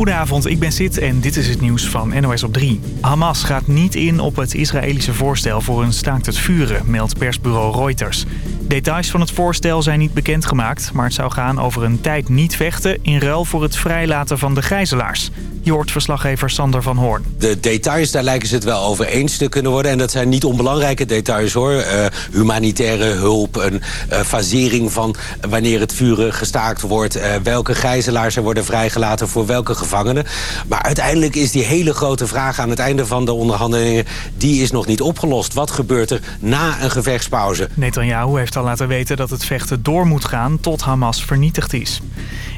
Goedenavond, ik ben Sid en dit is het nieuws van NOS op 3. Hamas gaat niet in op het Israëlische voorstel voor een staakt het vuren, meldt persbureau Reuters. Details van het voorstel zijn niet bekendgemaakt, maar het zou gaan over een tijd niet vechten in ruil voor het vrijlaten van de gijzelaars. Je hoort verslaggever Sander van Hoorn. De details, daar lijken ze het wel over eens te kunnen worden. En dat zijn niet onbelangrijke details hoor. Uh, humanitaire hulp, een uh, fasering van wanneer het vuren gestaakt wordt. Uh, welke gijzelaars er worden vrijgelaten voor welke gevangenen. Maar uiteindelijk is die hele grote vraag aan het einde van de onderhandelingen... die is nog niet opgelost. Wat gebeurt er na een gevechtspauze? Netanyahu heeft al laten weten dat het vechten door moet gaan tot Hamas vernietigd is.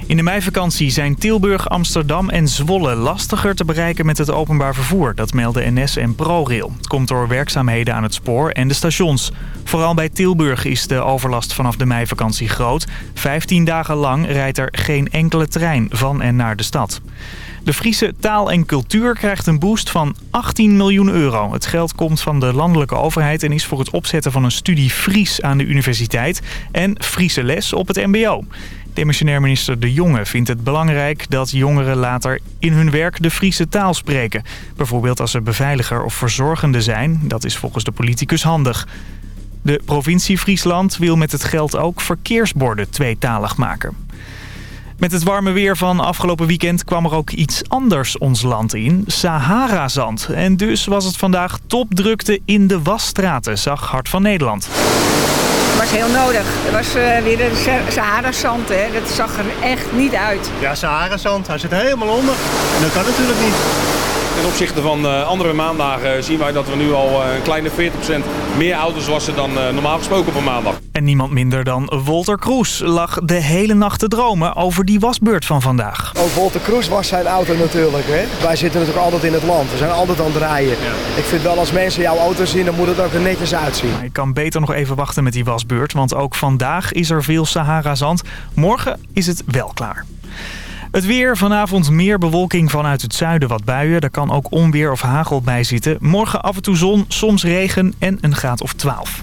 In de meivakantie zijn Tilburg, Amsterdam en Zwolle lastiger te bereiken met het openbaar vervoer. Dat melden NS en ProRail. Het komt door werkzaamheden aan het spoor en de stations. Vooral bij Tilburg is de overlast vanaf de meivakantie groot. 15 dagen lang rijdt er geen enkele trein van en naar de stad. De Friese taal en cultuur krijgt een boost van 18 miljoen euro. Het geld komt van de landelijke overheid en is voor het opzetten van een studie Fries aan de universiteit en Friese les op het mbo. Demissionair minister De Jonge vindt het belangrijk dat jongeren later in hun werk de Friese taal spreken. Bijvoorbeeld als ze beveiliger of verzorgende zijn. Dat is volgens de politicus handig. De provincie Friesland wil met het geld ook verkeersborden tweetalig maken. Met het warme weer van afgelopen weekend kwam er ook iets anders ons land in. Sahara-zand. En dus was het vandaag topdrukte in de wasstraten, zag Hart van Nederland. Het was heel nodig. Er was uh, weer de Sahara-zand, hè. Dat zag er echt niet uit. Ja, Sahara-zand. Hij zit helemaal onder. En dat kan natuurlijk niet. Ten opzichte van uh, andere maandagen zien wij dat we nu al uh, een kleine 40% meer auto's wassen dan uh, normaal gesproken op een maandag. En niemand minder dan Wolter Kroes lag de hele nacht te dromen over die wasbeurt van vandaag. Ook Wolter Kroes was zijn auto natuurlijk. Hè? Wij zitten natuurlijk altijd in het land. We zijn altijd aan het rijden. Ja. Ik vind wel als mensen jouw auto zien, dan moet het ook er netjes uitzien. Ik kan beter nog even wachten met die wasbeurt, want ook vandaag is er veel Sahara-zand. Morgen is het wel klaar. Het weer, vanavond meer bewolking vanuit het zuiden wat buien. Er kan ook onweer of hagel bij zitten. Morgen af en toe zon, soms regen en een graad of 12.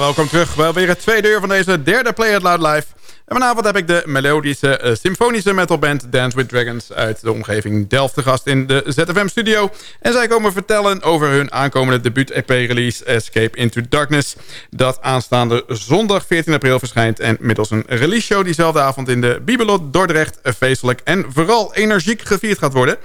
Welkom terug. Wel weer het tweede uur van deze derde Play It Loud Live. En vanavond heb ik de melodische uh, symfonische metalband Dance with Dragons uit de omgeving Delft te gast in de ZFM studio. En zij komen vertellen over hun aankomende debuut-EP-release Escape into Darkness. Dat aanstaande zondag 14 april verschijnt en middels een release show diezelfde avond in de Bibelot Dordrecht feestelijk en vooral energiek gevierd gaat worden.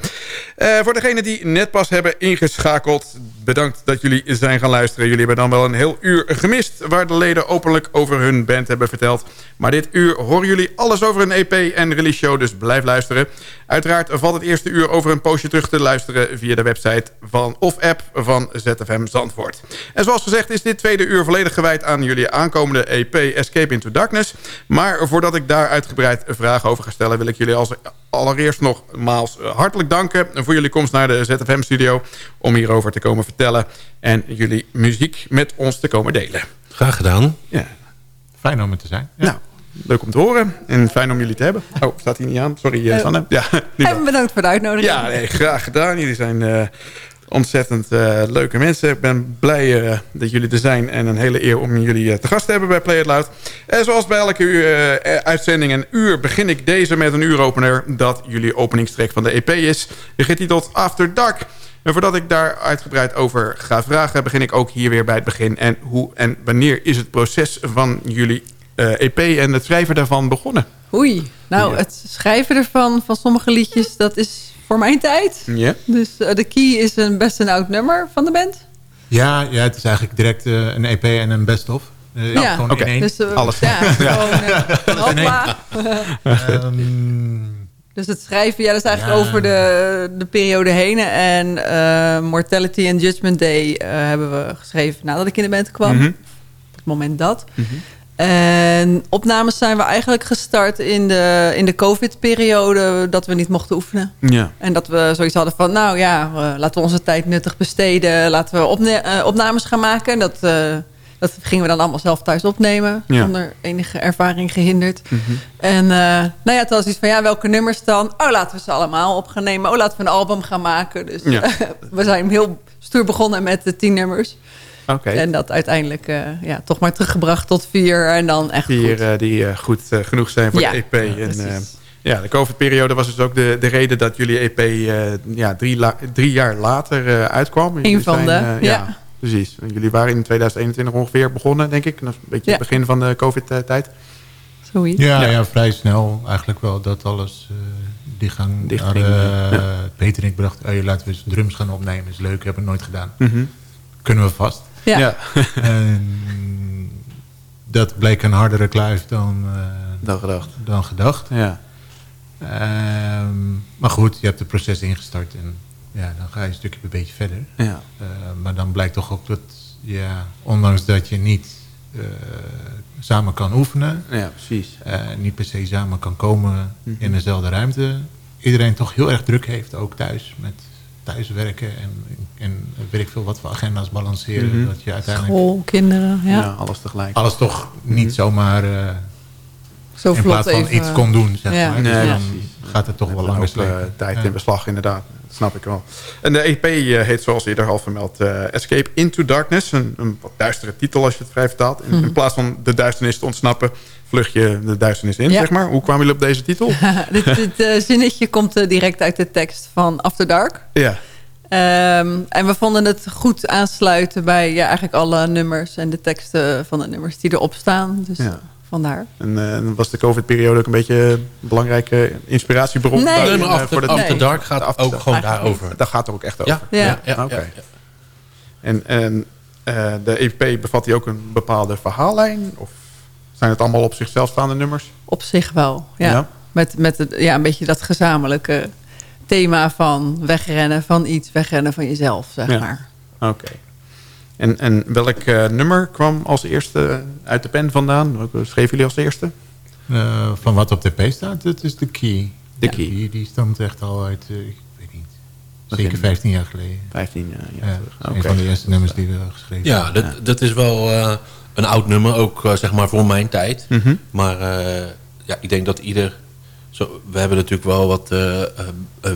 Uh, voor degenen die net pas hebben ingeschakeld, bedankt dat jullie zijn gaan luisteren. Jullie hebben dan wel een heel uur gemist waar de leden openlijk over hun band hebben verteld. Maar dit uur horen jullie alles over een EP en release show, dus blijf luisteren. Uiteraard valt het eerste uur over een poosje terug te luisteren... via de website van, of app van ZFM Zandvoort. En zoals gezegd is dit tweede uur volledig gewijd aan jullie aankomende EP Escape into Darkness. Maar voordat ik daar uitgebreid vragen over ga stellen... wil ik jullie als allereerst nogmaals hartelijk danken voor jullie komst naar de ZFM-studio... om hierover te komen vertellen en jullie muziek met ons te komen delen. Graag gedaan. Ja. Fijn om er te zijn. Ja. Nou, leuk om te horen en fijn om jullie te hebben. Oh, staat hij niet aan? Sorry, uh, Sanne. Ja, en bedankt voor de uitnodiging. Ja, nee, graag gedaan. Jullie zijn uh, ontzettend uh, leuke mensen. Ik ben blij dat jullie er zijn en een hele eer om jullie te gast te hebben bij Play It Loud. En zoals bij elke uur, uitzending een uur begin ik deze met een uuropener dat jullie openingstrek van de EP is. Getiteld After Dark. En voordat ik daar uitgebreid over ga vragen... begin ik ook hier weer bij het begin. En hoe en wanneer is het proces van jullie EP en het schrijven daarvan begonnen? Oei, nou ja. het schrijven ervan, van sommige liedjes, dat is voor mijn tijd. Ja. Dus uh, The Key is een best een oud nummer van de band. Ja, ja het is eigenlijk direct uh, een EP en een best-of. Uh, ja, gewoon okay. in één. Dus, Alles. Ja, gewoon um, dus het schrijven, ja, dat is eigenlijk ja. over de, de periode heen. En uh, Mortality and Judgment Day uh, hebben we geschreven nadat ik in de band kwam. Mhm. Mm -hmm. Op het moment dat. Mm -hmm. En opnames zijn we eigenlijk gestart in de, in de COVID-periode... dat we niet mochten oefenen. Ja. En dat we zoiets hadden van... nou ja, laten we onze tijd nuttig besteden. Laten we opne opnames gaan maken. Dat, dat gingen we dan allemaal zelf thuis opnemen. Ja. Zonder enige ervaring gehinderd. Mm -hmm. En uh, nou ja, het was iets van, ja, welke nummers dan? Oh, laten we ze allemaal op gaan nemen. Oh, laten we een album gaan maken. Dus ja. we zijn heel stoer begonnen met de tien nummers. Okay. En dat uiteindelijk uh, ja, toch maar teruggebracht tot vier. En dan echt vier, goed. Uh, die uh, goed genoeg zijn voor ja, de EP. Ja, en, ja, de COVID-periode was dus ook de, de reden dat jullie EP ja, drie, drie jaar later uitkwam. Een van zijn, de, ja. Precies. Jullie waren in 2021 ongeveer begonnen, denk ik. Dat is een beetje het begin van de COVID-tijd. Zoiets. Ja, ja, vrij snel eigenlijk wel dat alles die gang Dicht naar, ging, ja. Peter en ik bedacht, oh, laten we eens drums gaan opnemen. is leuk, hebben we nooit gedaan. Mm -hmm. Kunnen we vast. Ja. ja. en dat bleek een hardere kluif dan, uh, dan gedacht. Dan gedacht. Ja. Um, maar goed, je hebt het proces ingestart en ja, dan ga je een stukje een beetje verder. Ja. Uh, maar dan blijkt toch ook dat, ja, ondanks dat je niet uh, samen kan oefenen, ja, precies. niet per se samen kan komen mm -hmm. in dezelfde ruimte, iedereen toch heel erg druk heeft, ook thuis met thuiswerken en, en weet ik veel wat voor agenda's balanceren. Mm -hmm. dat je uiteindelijk School, kinderen, ja. ja alles tegelijk. Alles toch niet mm -hmm. zomaar uh, Zo in plaats van even, iets kon doen, zeg ja. maar. Nee, dus ja. dan gaat het toch wel langer uh, tijd ja. in beslag, inderdaad. Dat snap ik wel. En de EP uh, heet zoals eerder al vermeld uh, Escape into Darkness. Een, een wat duistere titel als je het vrij vertaalt. In, Mhm. in plaats van de duisternis te ontsnappen, vlucht je de duisternis in, Ja. zeg maar. Hoe kwamen jullie op deze titel? dit dit eh, zinnetje komt eh, direct uit de tekst van After Dark. ja. Ehm, en we vonden het goed aansluiten bij ja, eigenlijk alle nummers en de teksten van de nummers die erop staan. Dus Ja. vandaar. En eh, was de COVID-periode ook een beetje een belangrijke inspiratiebron? Nee. daarin, Nee, eh, maar voor de After? Dark gaat After ook Dark. gewoon Eigenlijk daarover. Daar gaat er ook echt over? Ja, Ja. ja. En, en eh, de EP bevat die ook een bepaalde verhaallijn? Of zijn het allemaal op zichzelf staande nummers? Op zich wel, ja. Ja. Met, met het, ja, een beetje dat gezamenlijke thema van wegrennen van iets, wegrennen van jezelf, zeg Ja. maar. Oké. En, en welk eh, nummer kwam als eerste uit de pen vandaan? Welke schreven jullie als eerste? Uh, van wat op de P staat, dat is de key. De Ja, Key. Die, die stamt echt al uit, uh, ik weet niet, Begin- zeker 15 jaar geleden. 15 jaar Ja, terug. Een van de eerste nummers die we geschreven Ja, hebben. dat, dat is wel eh, een oud nummer, ook eh, zeg maar voor mijn tijd. Mhm. Maar eh, ja, ik denk dat ieder... Zo, we hebben natuurlijk wel wat eh, eh,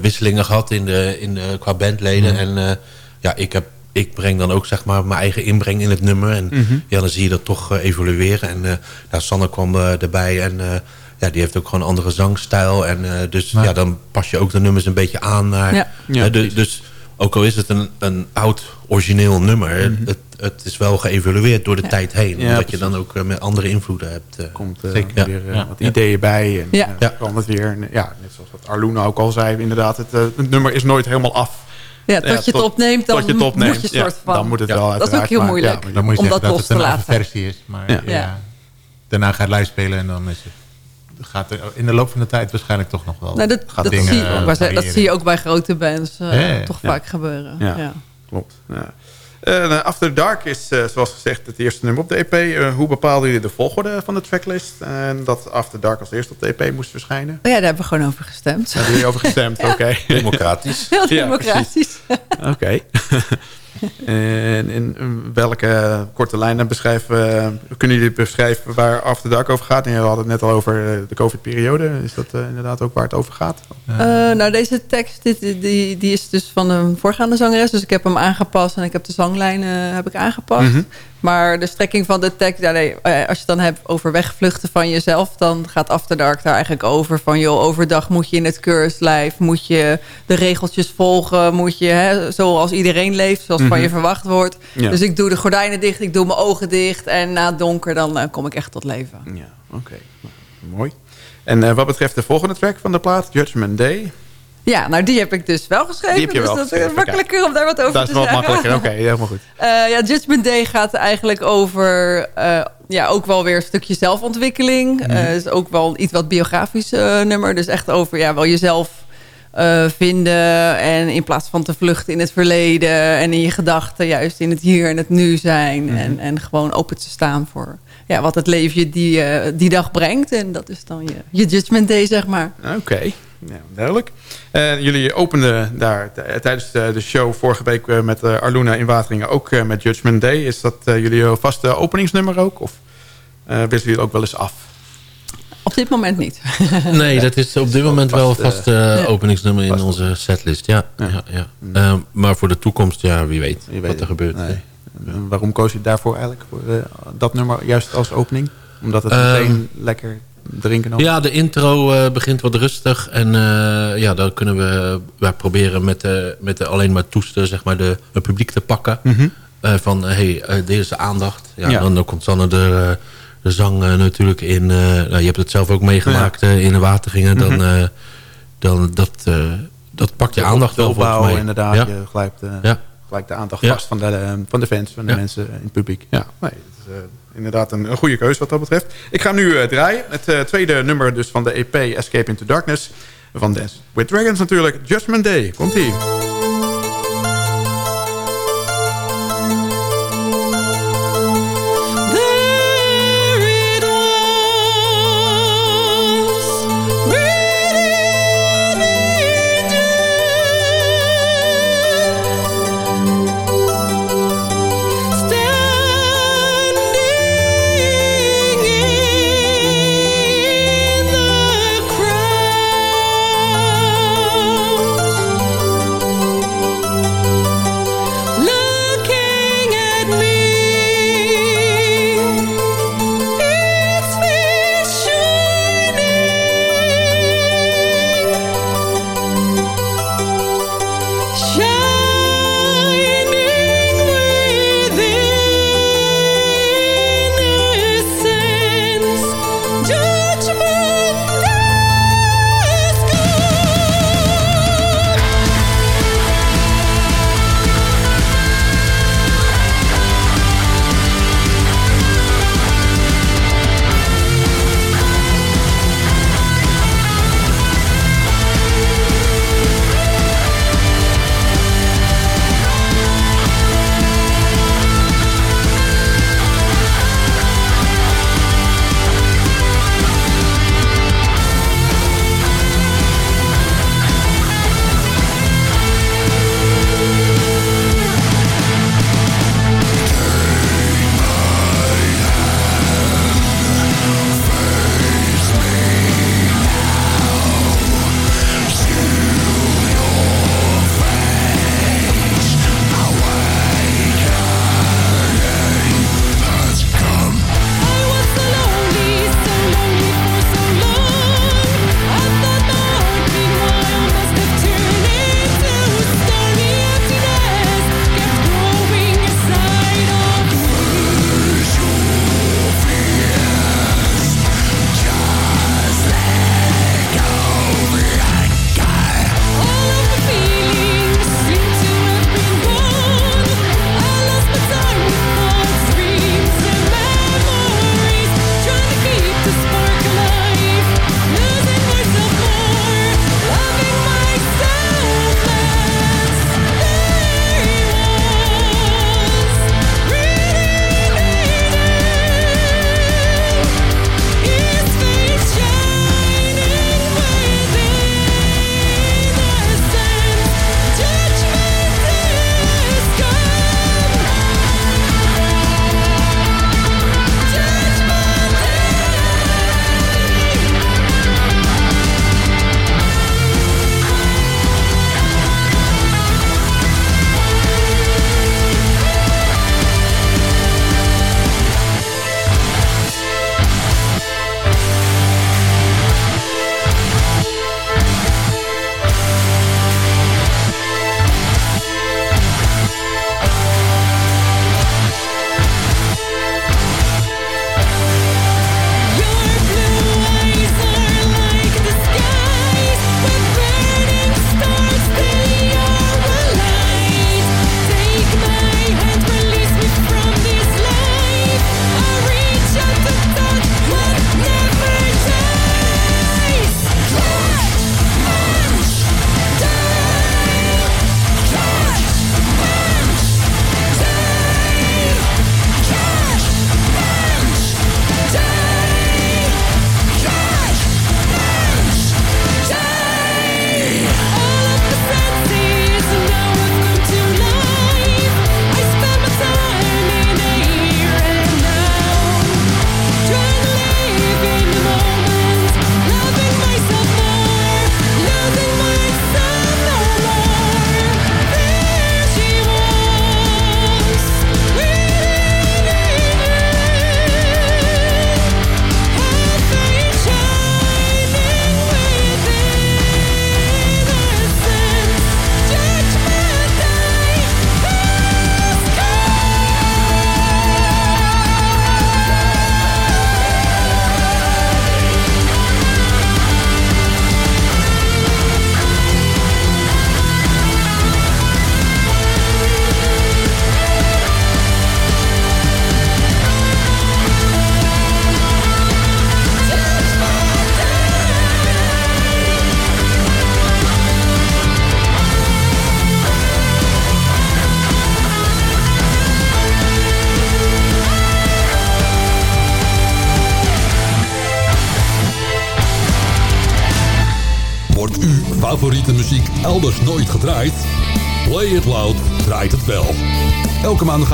wisselingen gehad in de, in de, qua bandleden. Mhm. En eh, ja, ik heb ik breng dan ook zeg maar mijn eigen inbreng in het nummer. En Mhm. ja, dan zie je dat toch eh, evolueren. En eh ja, Sanne kwam eh, erbij en eh, ja, die heeft ook gewoon een andere zangstijl. En eh, dus Maar- ja, dan pas je ook de nummers een beetje aan naar... Ja. Ja, eh, dus ook al is het een, een oud origineel nummer... het, het is wel geëvolueerd door de tijd heen. Ja, omdat je dan ook eh, met andere invloeden hebt. eh. komt eh, Zeker. weer Ja. wat Ja. ideeën bij. En Ja. Ja. kan het weer. En, ja, net zoals wat Arluna ook al zei, inderdaad, het, het nummer is nooit helemaal af. Ja, tot je het opneemt, dan je het opneemt. moet je Ja, soort van... dan moet het Ja. wel Dat is ook heel maar- moeilijk. Dan moet je Om zeggen dat dat los het te een laten. versie is. Maar Ja. ja. Ja. daarna ga je live spelen en dan is het, gaat er in de loop van de tijd waarschijnlijk toch nog wel Nou, dat, gaat dat, dingen zie, zeggen, dat zie je ook bij grote bands eh, Ja, ja. toch Ja. vaak gebeuren. Ja. Ja. Klopt. Ja. Eh, After Dark is, eh, zoals gezegd, het eerste nummer op de EP. Eh, hoe bepaalden jullie de volgorde van de tracklist? En dat After Dark als eerste op de EP moest verschijnen? Oh ja, daar hebben we gewoon over gestemd. Daar hebben jullie over gestemd, oké. Democratisch. Heel Ja, democratisch. Oké. en in welke korte lijnen beschrijven, eh, kunnen jullie beschrijven waar After Dark over gaat? En je had het net al over eh, de COVID-periode. Is dat eh, inderdaad ook waar het over gaat? Nou, deze tekst dit, die, die is dus van een voorgaande zangeres. Dus ik heb hem aangepast en ik heb de zanglijnen heb ik aangepast. Mhm. Maar de strekking van de tekst... Ja, nee, eh, als je het dan hebt over wegvluchten van jezelf... dan gaat After Dark daar eigenlijk over. Van joh, overdag moet je in het keurslijf... moet je de regeltjes volgen... moet je hè, zoals iedereen leeft... zoals van Mhm. je verwacht wordt. Ja. Dus ik doe de gordijnen dicht, ik doe mijn ogen dicht... en na het donker dan eh, kom ik echt tot leven. Ja, oké. Nou, mooi. En eh, wat betreft de volgende track van de plaat, Judgment Day. Ja, nou die heb ik dus wel geschreven. Die heb je dus wel dat is makkelijker om daar wat over Dat is te wel zeggen. makkelijker. Oké, helemaal goed. Eh, ja, Judgment Day gaat eigenlijk over eh, ja, ook wel weer een stukje zelfontwikkeling. Het is ook wel iets wat biografisch nummer. Dus echt over ja, wel jezelf vinden. En in plaats van te vluchten in het verleden. En in je gedachten juist in het hier en het nu zijn. Mhm. en, en gewoon open te staan voor ja, wat het leven je die, die dag brengt. En dat is dan je, je Judgment Day, zeg maar. Oké, ja, duidelijk. Eh, jullie openden daar t- tijdens de, de show vorige week eh, met eh, Arluna in Wateringen ook eh, met Judgment Day. Is dat eh, jullie vaste openingsnummer ook? Of eh wisselen jullie het ook wel eens af? Op dit moment niet. Nee, dat is op dit moment wel een Vast, eh, eh, openingsnummer in onze setlist. Ja, ja. ja, Eh, maar voor de toekomst, ja, wie weet Je weet wat er gebeurt. Nee. Eh, waarom koos je daarvoor eigenlijk? Voor eh, dat nummer juist als opening? Omdat het Ehm, meteen lekker drinken? Ja, de intro eh, begint wat rustig. En eh, ja, dan kunnen we wij proberen met, de, met de alleen maar toesten, zeg maar, de, het publiek te pakken. Mhm. Eh, van, hé, hey, eh, dit is de aandacht. Ja, Ja. Dan, dan komt Sanne de, eh, de zang eh, natuurlijk in. eh, nou, je hebt het zelf ook meegemaakt eh, in de Wategingen. Dan, Mhm. eh, dan dat, eh, dat pakt je aandacht wel volgens mij. inderdaad. Ja. Je grijpt, eh, Ja. gelijk de aandacht vast van de, eh, van de fans, van de mensen in het publiek. Ja, nee, eh, inderdaad een, goede keuze wat dat betreft. Ik ga nu eh, draaien. Het eh, tweede nummer dus van de EP Escape into Darkness. Van Dance with Dragons natuurlijk. Judgment Day. Komt-ie. Elke maandagavond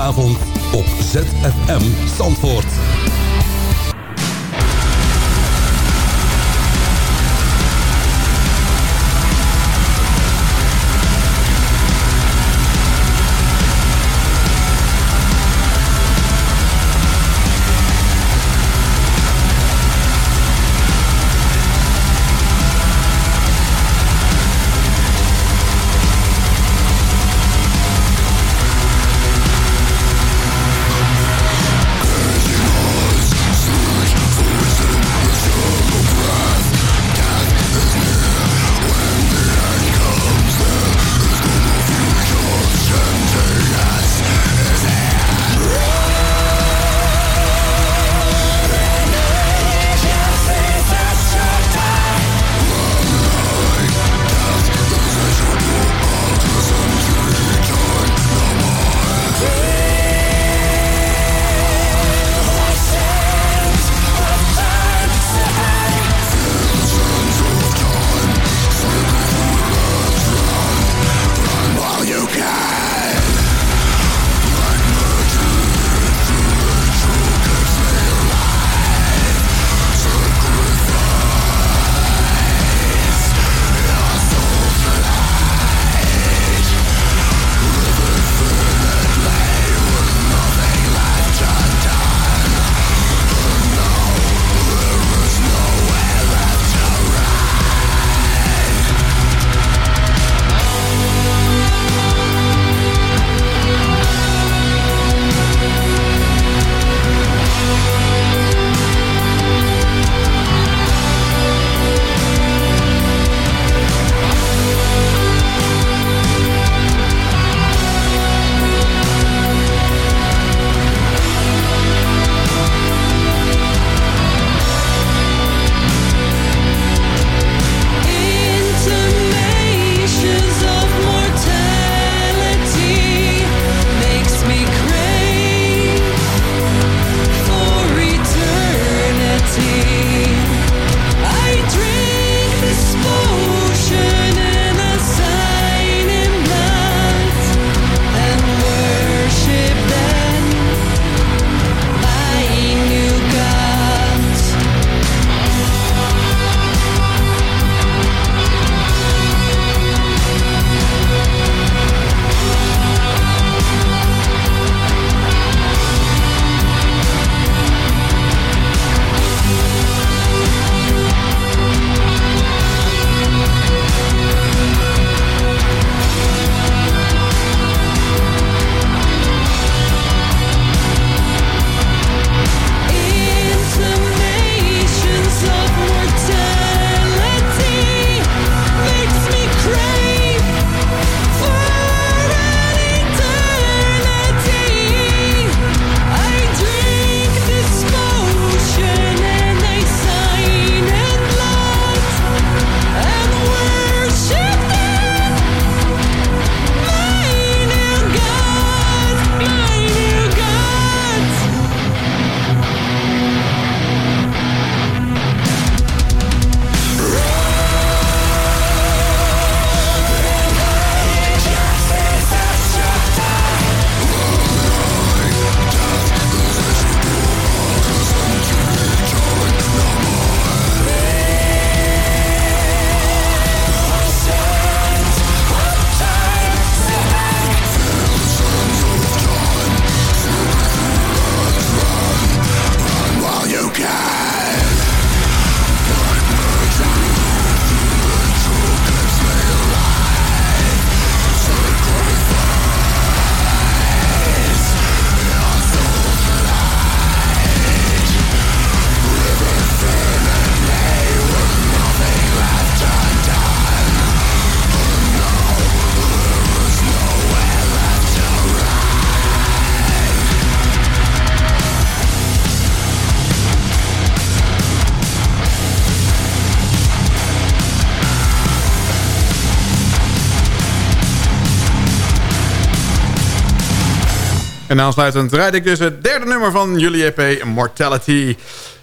En aansluitend rijd ik dus het derde nummer van jullie EP, Mortality.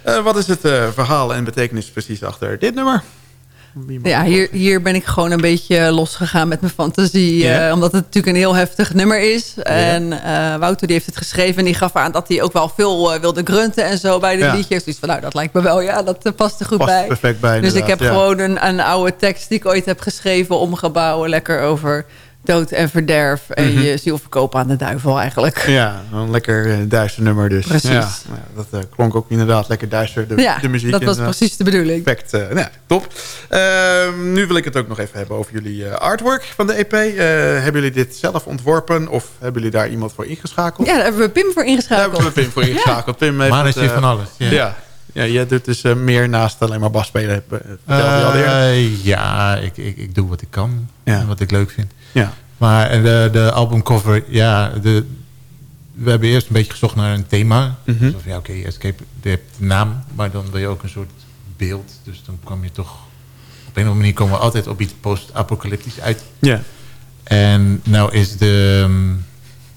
Uh, wat is het uh, verhaal en betekenis precies achter dit nummer? Ja, hier, hier ben ik gewoon een beetje losgegaan met mijn fantasie. Eh, omdat het natuurlijk een heel heftig nummer is. En eh, Wouter die heeft het geschreven en die gaf aan dat hij ook wel veel eh, wilde grunten en zo bij de Ja. liedjes. Dus van nou, dat lijkt me wel, ja, dat eh, past er goed Past bij. perfect bij, Dus ik heb ja. gewoon een, een oude tekst die ik ooit heb geschreven om gebouwen. Lekker over dood en verderf. En Mhm. je ziel verkopen aan de duivel eigenlijk. Ja, een lekker eh, duister nummer dus. Precies. Ja, ja, dat eh, klonk ook inderdaad lekker duister, de, Ja, de muziek. dat was inderdaad. precies de bedoeling. Perfect, eh, nou, top. Ehm, nu wil ik het ook nog even hebben over jullie eh, artwork van de EP. Eh, hebben jullie dit zelf ontworpen of hebben jullie daar iemand voor ingeschakeld? Ja, daar hebben we Pim voor ingeschakeld. Daar hebben we Pim voor ingeschakeld. Pim heeft Maar is eh, van alles, ja. Ja. ja. jij doet dus eh, meer naast alleen maar bas spelen. eh. Eh, ja, ik, ik, ik doe wat ik kan. Ja. En wat ik leuk vind. Ja. Maar eh, de, de albumcover, ja, de, we hebben eerst een beetje gezocht naar een thema. Mhm. Dus van, ja, oké, Escape, je hebt de naam, maar dan wil je ook een soort beeld. Dus dan kwam je toch... Op een of andere manier komen we altijd op iets post-apocalyptisch uit. Ja. En nou is de... ehm,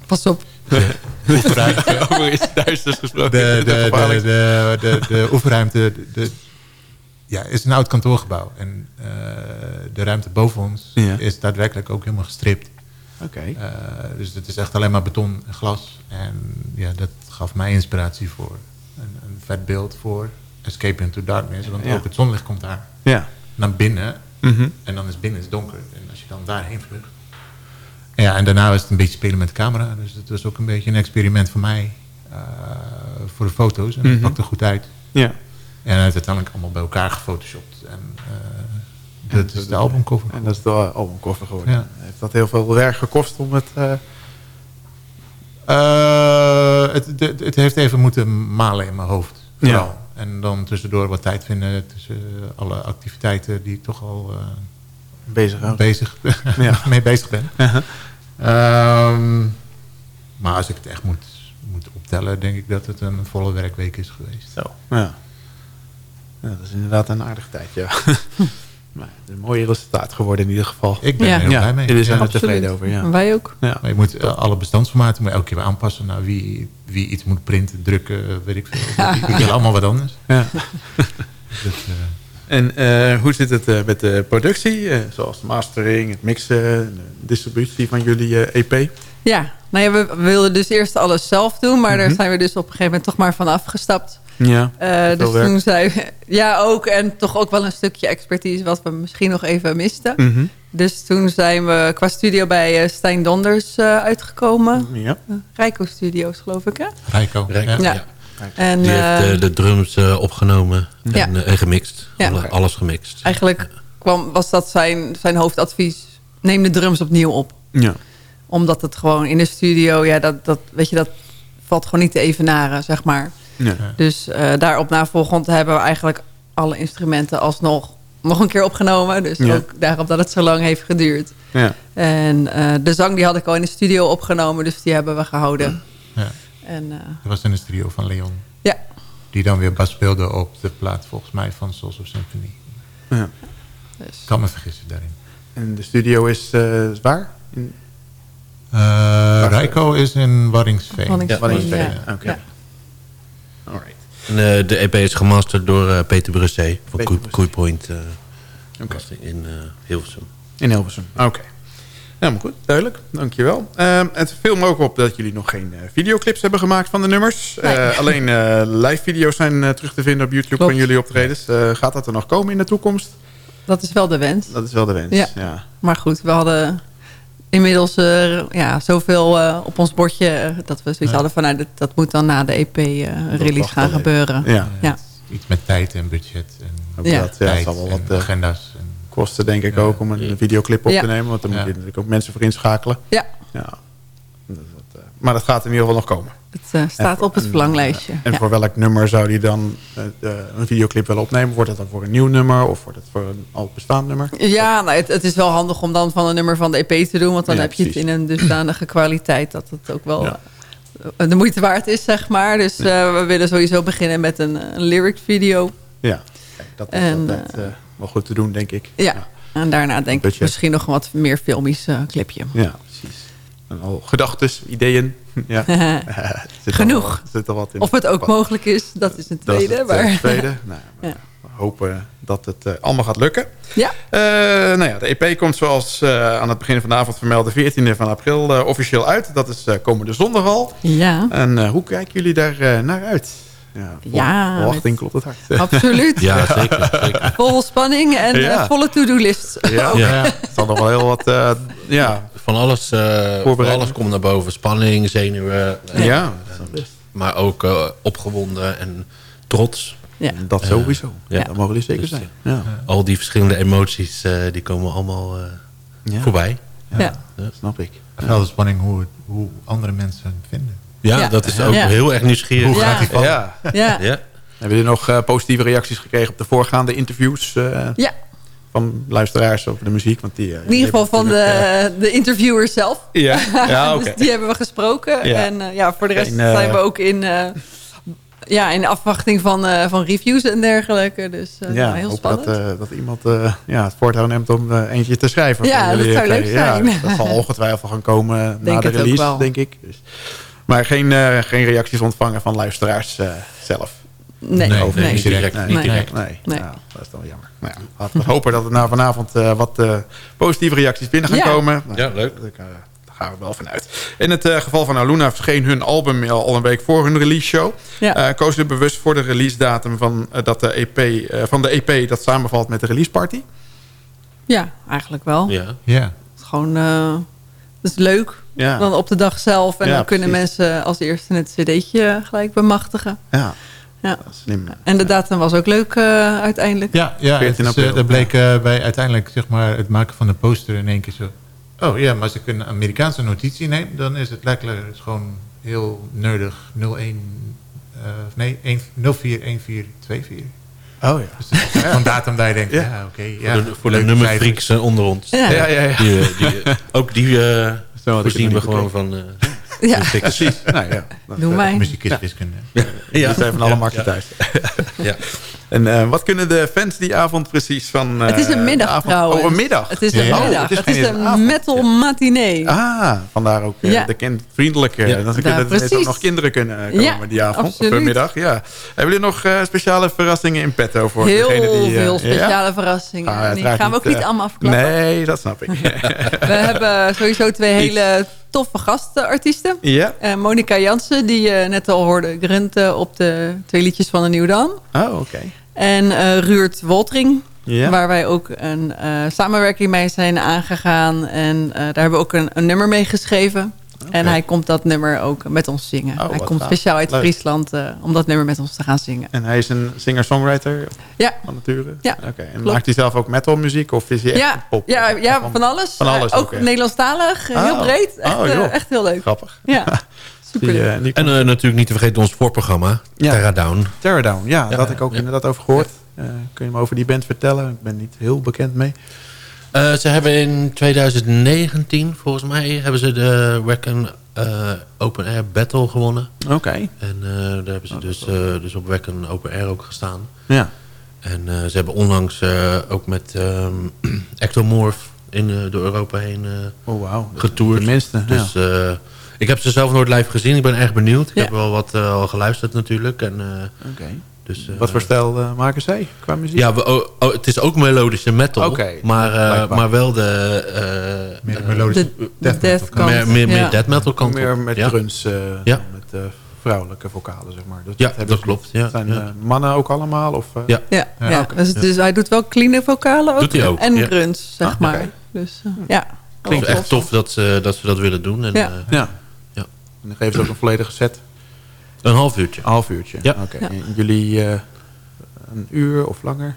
Pas op. De, oefenruimte, Over iets duisters gesproken. de, de, de, de, de, de oefenruimte de, de- ja, is een oud kantoorgebouw. En eh, de ruimte boven ons Ja. is daadwerkelijk ook helemaal gestript. Oké. Eh, dus het is echt alleen maar beton en glas. En ja, dat gaf mij inspiratie voor een, een vet beeld voor Escape into Darkness. Want Ja. ook het zonlicht komt daar Ja. naar binnen. Mhm. En dan is binnen is donker. En als je dan daarheen vlucht. Ja, en daarna was het een beetje spelen met de camera. Dus het was ook een beetje een experiment voor mij. eh, voor de foto's. En Mhm. dat pakte goed uit. Ja. En het uiteindelijk allemaal bij elkaar gefotoshopt. En eh, dat is de albumcover. En dat is de albumcover geworden. Ja. Heeft dat heel veel werk gekost om het... eh, Eh, het, het, het heeft even moeten malen in mijn hoofd. Vooral. Ja. En dan tussendoor wat tijd vinden tussen alle activiteiten die ik toch al eh, Bezig bezig, Ja. mee bezig ben. Uh-huh. Ehm, maar als ik het echt moet, moet optellen, denk ik dat het een volle werkweek is geweest. Zo, ja. Ja. Dat is inderdaad een aardige tijd, ja. maar het is een mooi resultaat geworden in ieder geval. Ik ben Ja. er heel ja, blij mee. Jullie zijn Ja. er tevreden over, ja. Wij ook. ja. Maar je moet eh, alle bestandsformaten moet je elke keer weer aanpassen naar wie, wie iets moet printen, drukken, eh, weet ik veel. Ik wil allemaal wat anders. Ja. Dus, eh, En eh, hoe zit het eh, met de productie? eh, zoals de mastering, het mixen, de distributie van jullie eh, EP? Ja, nou ja, we, wilden dus eerst alles zelf doen. Maar daar Mhm. zijn we dus op een gegeven moment toch maar van afgestapt. Ja, Eh, dus werk. toen zei ja ook en toch ook wel een stukje expertise wat we misschien nog even misten. Mhm. Dus toen zijn we qua studio bij eh, Stijn Donders eh, uitgekomen. Ja. Rijko Studios geloof ik hè? Rijko. Rijko, ja. En Die eh, heeft de drums eh, opgenomen Ja. en, eh, en gemixt. Ja. Alle- alles gemixt. eigenlijk kwam, was dat zijn, zijn hoofdadvies. Neem de drums opnieuw op. Ja. Omdat het gewoon in de studio, ja, dat, dat, weet je, dat valt gewoon niet te evenaren, zeg maar. Ja. Dus eh, daarop navolgend hebben we eigenlijk alle instrumenten alsnog nog een keer opgenomen. Dus Ja. ook daarop dat het zo lang heeft geduurd. Ja. En eh, de zang die had ik al in de studio opgenomen, dus die hebben we gehouden. Ja. En eh, Dat was in de studio van Leon. ja, Die dan weer bas speelde op de plaat volgens mij van Souls of Symphony. ja. dus. Ik kan me vergissen daarin. En de studio is eh, waar? In Eh Rijko is in Warringsveen. Waddinxveen, Waddinxveen, ja. Oké. En, eh, de EP is gemasterd door eh, Peter Brusset van. Koeipoint eh, mastering in eh, Hilversum. In Hilversum. Oké. Helemaal goed, duidelijk. Dankjewel. Ehm het viel me ook op dat jullie nog geen eh, videoclips hebben gemaakt van de nummers. Nee. Eh, alleen eh, live video's zijn eh, terug te vinden op YouTube Klopt. van jullie optredens. Eh, gaat dat er nog komen in de toekomst? dat is wel de wens. Dat is wel de wens. Ja. ja. Maar goed, we hadden inmiddels eh, ja, zoveel eh, op ons bordje... eh, dat we zoiets Ja. hadden van, nou, dat, dat moet dan na de EP-release gaan gebeuren. Ja. Ja. Iets met tijd en budget en Ook Ja. dat, ja, zal wel en wat agenda's. En, kosten denk ik Ja. ook om een videoclip op Ja. te nemen. Want daar moet je natuurlijk ook mensen voor inschakelen. Ja, Ja. Dus eh, maar dat gaat in ieder geval nog komen. Het eh, staat voor- op het verlanglijstje. En ja. voor welk nummer zou die dan eh, eh, een videoclip willen opnemen? Wordt het dan voor een nieuw nummer of wordt het voor een al bestaand nummer? Ja, nou, het, het is wel handig om dan van een nummer van de EP te doen. Want dan Ja, heb je het in een dusdanige kwaliteit dat het ook wel Ja. de moeite waard is, zeg maar. Dus we willen sowieso beginnen met een, een lyric video. Ja, Kijk, dat is En, altijd wel goed te doen, denk ik. Ja, en daarna denk ik misschien nog een wat meer filmisch clipje. Ja, precies. En al gedachtes, ideeën. Ja. Zit Genoeg. Al, zit al wat in. Of het ook mogelijk is, dat is een Dat is tweede. het, eh, maar, tweede. Nou, Ja. we hopen dat het eh, allemaal gaat lukken. Ja. Eh, nou ja, de EP komt zoals aan het begin van de avond vermeld... de 14e van april officieel uit. Dat is komende zondag al. Ja. En hoe kijken jullie daar naar uit? Ja, Ja, verwachting klopt het hart. Absoluut. Ja, zeker. zeker. Vol spanning en Ja. eh, volle to-do-list. Ja, Ja. het zal nog wel heel wat... eh, ja, Van alles, eh, van alles komt naar boven. Spanning, zenuwen. Ja, maar ook eh, opgewonden en trots. Ja. dat sowieso. ja. Dat mogen jullie zeker Dus, zijn. Ja. Al die verschillende emoties, eh, die komen allemaal eh, Ja. voorbij. Ja. Snap ik. Wel de spanning hoe, het- hoe andere mensen het vinden. Ja, Ja. dat is ook Ja. heel erg nieuwsgierig. Hoe Ja. gaat die vallen? Ja. Ja. Ja. Hebben jullie nog eh, positieve reacties gekregen op de voorgaande interviews eh, Ja. van luisteraars over de muziek? Want die, eh, In ieder geval van de, de interviewer zelf. ja, ja oké. dus die hebben we gesproken. Ja. En eh, ja, voor de rest Geen, zijn we ook in, eh, ja, in afwachting van, eh, van reviews en dergelijke. Dus eh, ja, ja, heel hoop spannend. dat, eh, dat iemand eh, ja, het voortouw neemt om eh, eentje te schrijven. Ja, dat jullie zou leuk zijn. Ja, dat zal ongetwijfeld gaan komen na de release, denk ik. Dus, maar geen, eh, geen reacties ontvangen van luisteraars eh, zelf. nee, Nee, nee. nee, niet direct. Nee, Niet Nee. direct. Nee, Nee. Ja, dat is dan wel jammer. Nou ja, laten we hopen dat er na vanavond eh, wat eh, positieve reacties binnen gaan Ja. komen. Nou, Ja, leuk. Daar, daar gaan we wel vanuit. In het eh, geval van Aluna verscheen hun album al een week voor hun release show. Ja. Eh, koos ze bewust voor de release datum van, dat de EP, eh, van de EP dat samenvalt met de release party. Ja, eigenlijk wel. Ja. Ja. Het is gewoon het is leuk. Ja. Dan op de dag zelf. En Ja, dan kunnen precies. mensen als eerste het cd'tje gelijk bemachtigen. Ja, Ja. dat slim. En de datum was ook leuk eh, uiteindelijk. Ja, ja 14 het is, eh, dat bleek eh, bij uiteindelijk zeg maar, het maken van de poster in één keer zo. Oh ja, maar als ik een Amerikaanse notitie neem, dan is het lekker is gewoon heel nerdig 01, eh, nee, 1 041424. Oh ja. Dus zo'n datum dat je denkt, ja, Ja. oké. ja, voor de, voor de nummerfreaks eh, onder ons. Ja. Ja, ja, ja. Die, eh, die, eh, ook die eh ik voorzien we gewoon van... eh Ja, Precies. nou, ja. Dat, doe mij. Muziek is wiskunde. Die zijn van alle markten ja. thuis. Ja. En eh, wat kunnen de fans die avond precies van... eh, Het is een de middag avond- trouwens. Oh, een middag. Het is een Ja. middag. Oh, het is het is geen een avond. metal matinee. Ah, vandaar ook eh, Ja. de kindvriendelijke. Ja. Dat, Ja, dat ook nog kinderen kunnen komen Ja, die avond of absoluut. middag. Ja. Hebben jullie nog eh, speciale verrassingen in petto voor Heel degene die... eh, veel ja? speciale verrassingen. Ah, die gaan we ook niet eh, allemaal verklappen. Nee, dat snap ik. We hebben sowieso twee hele toffe gastenartiesten. ja? Eh Monica Jansen, die je net al hoorde grunten op de twee liedjes van de Nieuwdan. Oh, oké. En eh Ruurt Woltring, Ja? waar wij ook een eh, samenwerking mee zijn aangegaan. En eh, daar hebben we ook een, een nummer mee geschreven. En hij komt dat nummer ook met ons zingen. Oh, hij komt gaaf. speciaal uit Leuk. Friesland om dat nummer met ons te gaan zingen. En hij is een singer-songwriter Ja, van nature? Ja, Oké. En klopt. maakt hij zelf ook metalmuziek of is hij echt ja, pop? ja, ja, van alles. Van alles ook. Nederlandstalig, heel Oh. breed. Echt, Oh, echt heel leuk. Grappig. Ja. Die, die En eh, natuurlijk niet te vergeten ons voorprogramma, Ja. Terra Down. Terror Down, ja, Ja. daar had ik ook Ja. inderdaad over gehoord. Eh, kun je me over die band vertellen? Ik ben niet heel bekend mee. Eh, ze hebben in 2019, volgens mij, hebben ze de Wacken Open Air Battle gewonnen. Oké. En daar hebben ze Oh, dus, dus op Wacken Open Air ook gestaan. Ja. En ze hebben onlangs ook met ehm Ectomorph in, door Europa heen Oh. Dat getoerd. Tenminste, Dus eh, ik heb ze zelf nooit live gezien. Ik ben erg benieuwd. Ik Ja. heb wel wat eh, al geluisterd natuurlijk. En, eh, Oké. dus, eh, Wat voor stijl eh, maken zij qua muziek? Ja, we, oh, oh, het is ook melodische metal. Maar, eh, maar wel de... eh, Meer melodische De death death metal. kant. meer, meer, meer death metal kant meer met ja. met eh, vrouwelijke vocalen, zeg maar. Dus Ja, dat klopt, ja, Zijn ja. mannen ook allemaal? Of, eh? Ja. Ja, Ja, ja. oké. Dus, dus hij doet wel clean vocalen ook. Doet hij ook, En ja. grunts, zeg Ah, maar. oké. Dus uh, ja. Klinkt echt tof dat ze, dat ze dat willen doen. En, Ja. eh, Ja. Ja. En dan geven ze ook een volledige set. een half uurtje. Een half uurtje? Ja. Oké. Ja. Jullie eh, een uur of langer?